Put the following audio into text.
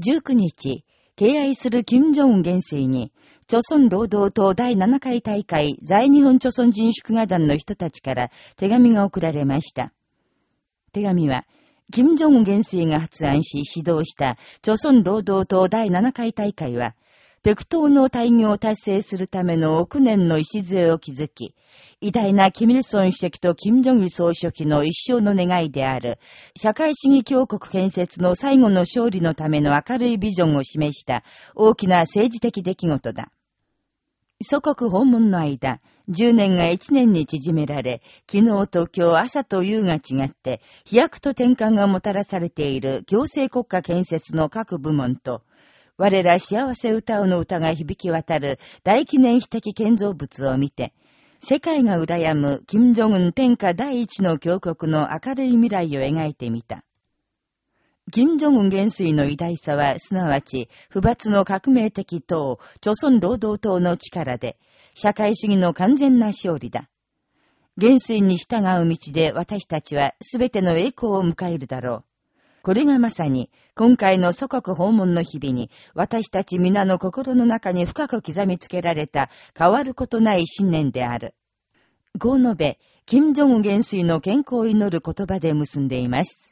19日、敬愛する金正恩元帥に、朝鮮労働党第7回大会在日本朝鮮人祝賀団の人たちから手紙が送られました。手紙は、金正恩元帥が発案し指導した朝鮮労働党第7回大会は、北東の大業を達成するための億年の礎を築き、偉大なキミルソン主席と金正日総書記の一生の願いである、社会主義強国建設の最後の勝利のための明るいビジョンを示した大きな政治的出来事だ。祖国訪問の間、10年が1年に縮められ、昨日と今日朝と夕が違って、飛躍と転換がもたらされている行政国家建設の各部門と、我ら幸せ歌うの歌が響き渡る大記念碑的建造物を見て、世界が羨む金正恩天下第一の強国の明るい未来を描いてみた。金正恩元帥の偉大さは、すなわち、不罰の革命的党、朝鮮労働党の力で、社会主義の完全な勝利だ。元帥に従う道で私たちは全ての栄光を迎えるだろう。これがまさに、今回の祖国訪問の日々に、私たち皆の心の中に深く刻みつけられた、変わることない信念である。こう述べ、金正恩元帥の健康を祈る言葉で結んでいます。